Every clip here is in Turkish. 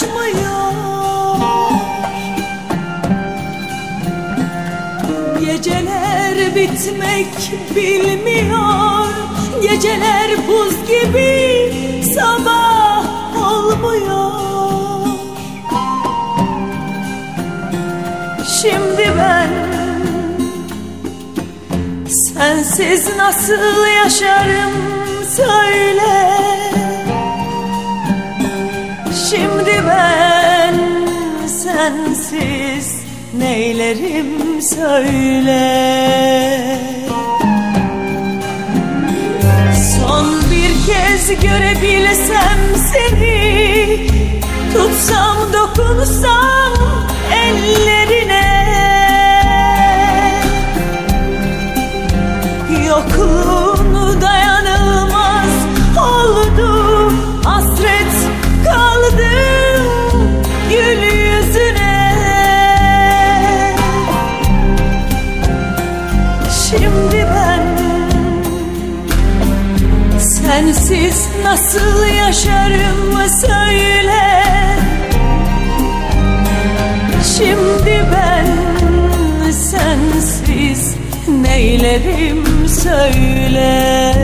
güller açmıyor Geceler bitmek bilmiyor. Geceler buz gibi sabah olmuyor. Şimdi ben sensiz nasıl yaşarım söyle neylerim söyle. Son bir kez görebilsem seni Tutsam dokunsam ellerine. Yokluğun dayanılmaz nasıl yaşarım söyle. Şimdi ben sensiz neylerim söyle.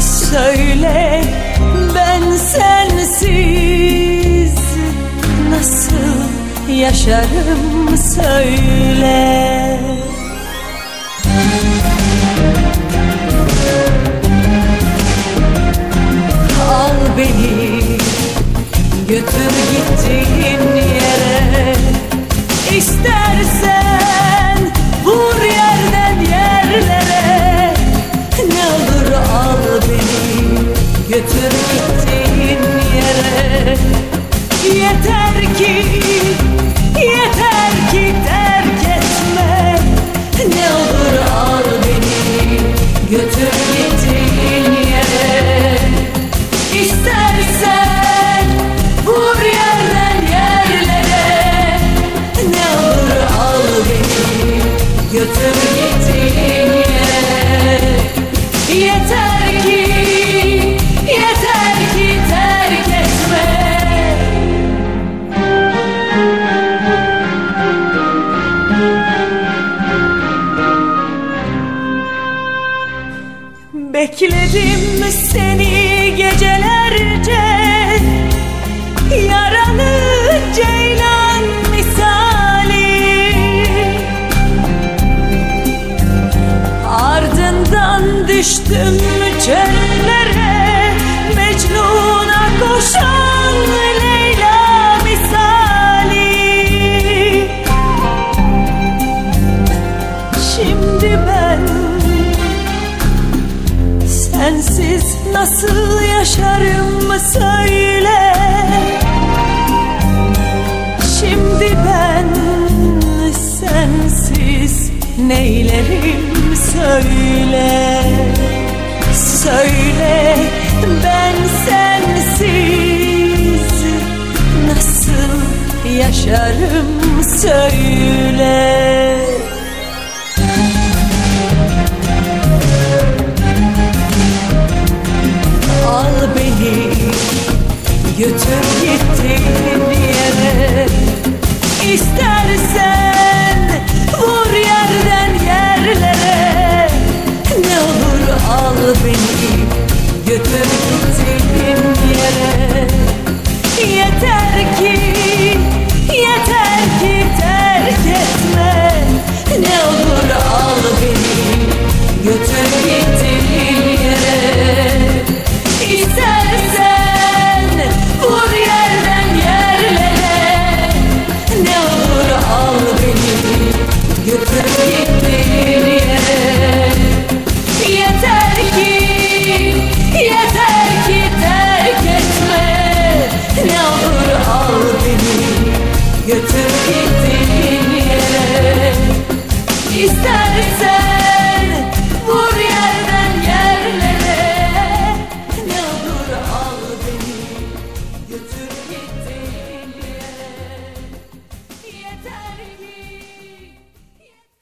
Söyle ben sensiz nasıl yaşarım söyle gittiğin yere Yeter ki, yeter ki terk etme. Ne olur al beni götür Bekledim seni gecelerce. Yaralı ceylan misali. Ardından düştüm söyle. Şimdi ben sensiz neylerim söyle. Söyle ben sensiz nasıl yaşarım söyle gittiğin